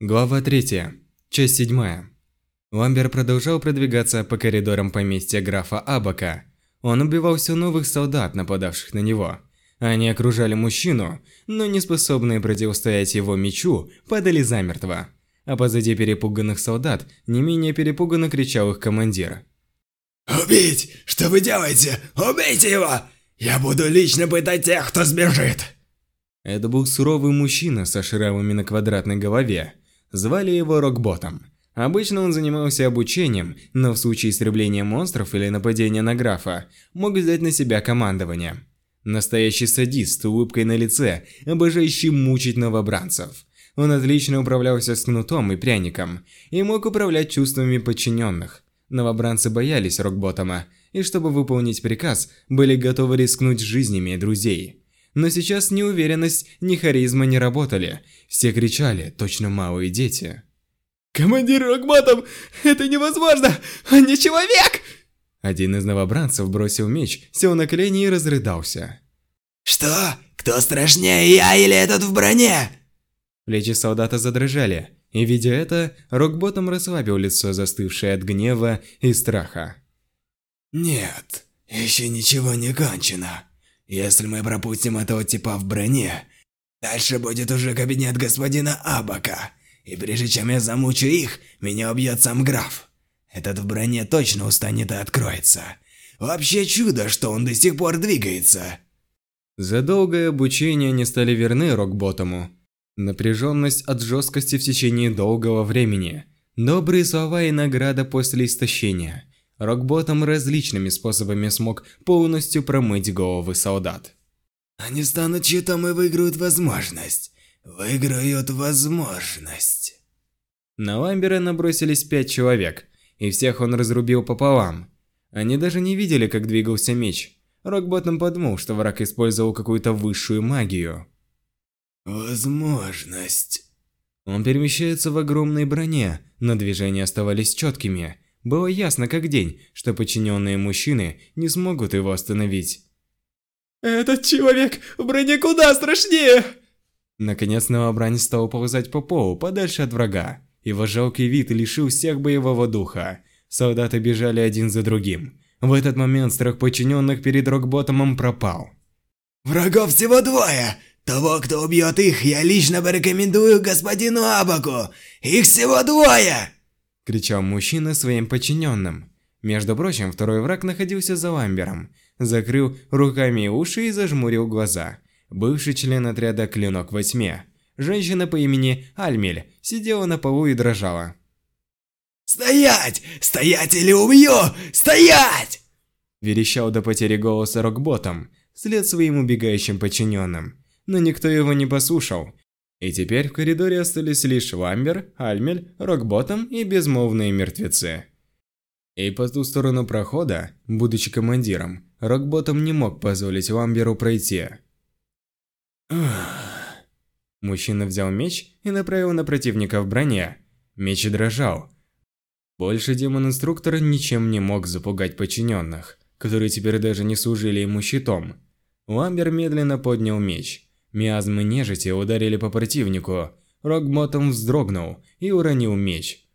Глава 3. Часть 7. Ламбер продолжал продвигаться по коридорам поместья графа Абака. Он убивал все новых солдат, нападавших на него. Они окружали мужчину, но не способные противостоять его мечу, падали замертво. А позади перепуганных солдат не менее перепуганно кричал их командир. «Убить! Что вы делаете? Убейте его! Я буду лично пытать тех, кто сбежит!» Это был суровый мужчина со шрамами на квадратной голове. Звали его Рокботом. Обычно он занимался обучением, но в случае истребления монстров или нападения на графа, мог взять на себя командование. Настоящий садист с улыбкой на лице, обожающий мучить новобранцев. Он отлично управлялся с кнутом и пряником, и мог управлять чувствами подчиненных. Новобранцы боялись Рокботома, и чтобы выполнить приказ, были готовы рискнуть жизнями друзей. Но сейчас ни уверенность, ни харизма не работали. Все кричали, точно малые дети. «Командир Рокботом, это невозможно! Он не человек!» Один из новобранцев бросил меч, сел на колени и разрыдался. «Что? Кто страшнее, я или этот в броне?» Плечи солдата задрожали, и видя это, Рокботом расслабил лицо, застывшее от гнева и страха. «Нет, еще ничего не кончено. Если мы пропустим этого типа в броне, дальше будет уже кабинет господина Абака. И прежде чем я замучу их, меня убьет сам граф. Этот в броне точно устанет и откроется. Вообще чудо, что он до сих пор двигается. За долгое обучение они стали верны Рокботому. Напряженность от жесткости в течение долгого времени. Добрые слова и награда после истощения – Рокботом различными способами смог полностью промыть головы солдат. Они станут щитом и выиграют возможность. Выиграют возможность. На Ламбера набросились пять человек, и всех он разрубил пополам. Они даже не видели, как двигался меч. Рокботом подумал, что враг использовал какую-то высшую магию. Возможность. Он перемещается в огромной броне, но движения оставались четкими, было ясно как день, что подчиненные мужчины не смогут его остановить. «Этот человек в броне куда страшнее!» Наконец новобранец стал ползать по полу, подальше от врага. Его жалкий вид лишил всех боевого духа. Солдаты бежали один за другим. В этот момент страх подчиненных перед Рокботомом пропал. «Врагов всего двое! Того, кто убьет их, я лично порекомендую господину Абаку! Их всего двое!» Кричал мужчина своим подчиненным. Между прочим, второй враг находился за Ламбером, закрыл руками уши и зажмурил глаза. Бывший член отряда «Клинок во тьме». Женщина по имени Альмель сидела на полу и дрожала. «Стоять! Стоять или убью! Стоять!» Верещал до потери голоса Рокботом, вслед своим убегающим подчиненным. Но никто его не послушал, и теперь в коридоре остались лишь Ламбер, Альмель, Рокботом и безмолвные мертвецы. И по ту сторону прохода, будучи командиром, Рокботом не мог позволить Ламберу пройти. Мужчина взял меч и направил на противника в броне. Меч дрожал. Больше демон-инструктор ничем не мог запугать подчиненных, которые теперь даже не служили ему щитом. Ламбер медленно поднял меч – Миазмы нежити ударили по противнику. Рогмотом вздрогнул и уронил меч.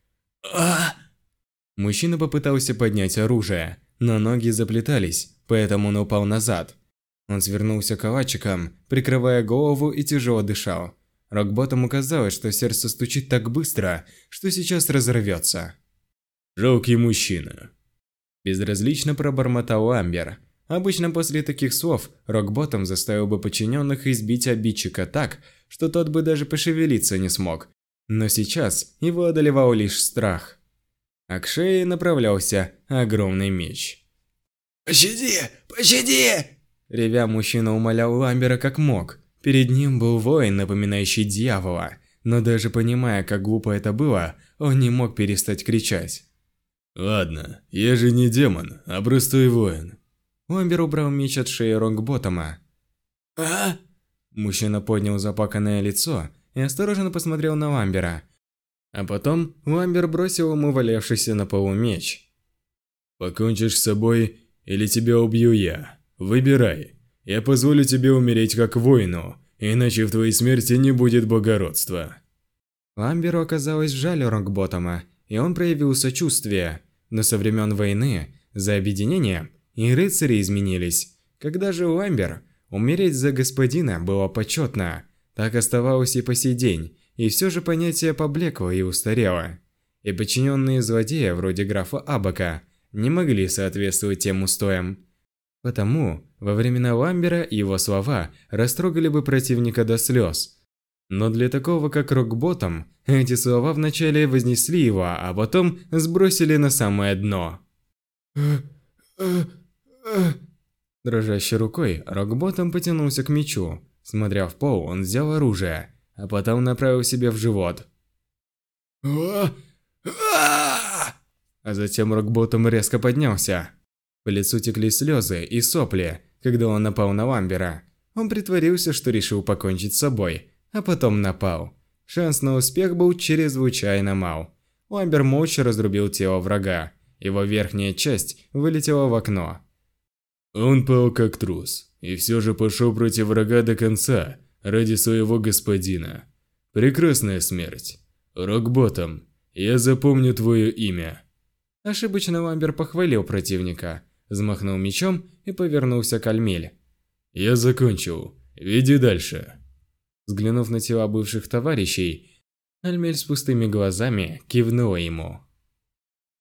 а Мужчина попытался поднять оружие, но ноги заплетались, поэтому он упал назад. Он свернулся калачиком, прикрывая голову и тяжело дышал. Рокботому казалось, что сердце стучит так быстро, что сейчас разорвется. «Жалкий мужчина», – безразлично пробормотал Амбер, Обычно после таких слов Рокботом заставил бы подчиненных избить обидчика так, что тот бы даже пошевелиться не смог. Но сейчас его одолевал лишь страх. А к шее направлялся огромный меч. «Пощади! Пощади!» Ревя мужчина умолял Ламбера как мог. Перед ним был воин, напоминающий дьявола. Но даже понимая, как глупо это было, он не мог перестать кричать. «Ладно, я же не демон, а простой воин. Ламбер убрал меч от шеи Ронгботома. «А?» Мужчина поднял запаканное лицо и осторожно посмотрел на Ламбера. А потом Ламбер бросил ему валявшийся на полу меч. «Покончишь с собой, или тебя убью я. Выбирай. Я позволю тебе умереть как воину, иначе в твоей смерти не будет благородства». Ламберу оказалось жаль Рокботома, и он проявил сочувствие. Но со времен войны за объединение и рыцари изменились. Когда же Ламбер умереть за господина было почетно, так оставалось и по сей день, и все же понятие поблекло и устарело. И подчиненные злодея вроде графа Абака не могли соответствовать тем устоям. Потому во времена Ламбера его слова растрогали бы противника до слез. Но для такого как Рокботом, эти слова вначале вознесли его, а потом сбросили на самое дно. Дрожащей рукой Рокботом потянулся к мечу. Смотря в пол, он взял оружие, а потом направил себе в живот. А затем Рокботом резко поднялся. По лицу текли слезы и сопли, когда он напал на Ламбера. Он притворился, что решил покончить с собой, а потом напал. Шанс на успех был чрезвычайно мал. Ламбер молча разрубил тело врага. Его верхняя часть вылетела в окно. Он пал как трус, и все же пошел против врага до конца, ради своего господина. Прекрасная смерть. Рокботом, я запомню твое имя. Ошибочно Ламбер похвалил противника, взмахнул мечом и повернулся к Альмель. «Я закончил. Веди дальше». Взглянув на тела бывших товарищей, Альмель с пустыми глазами кивнула ему.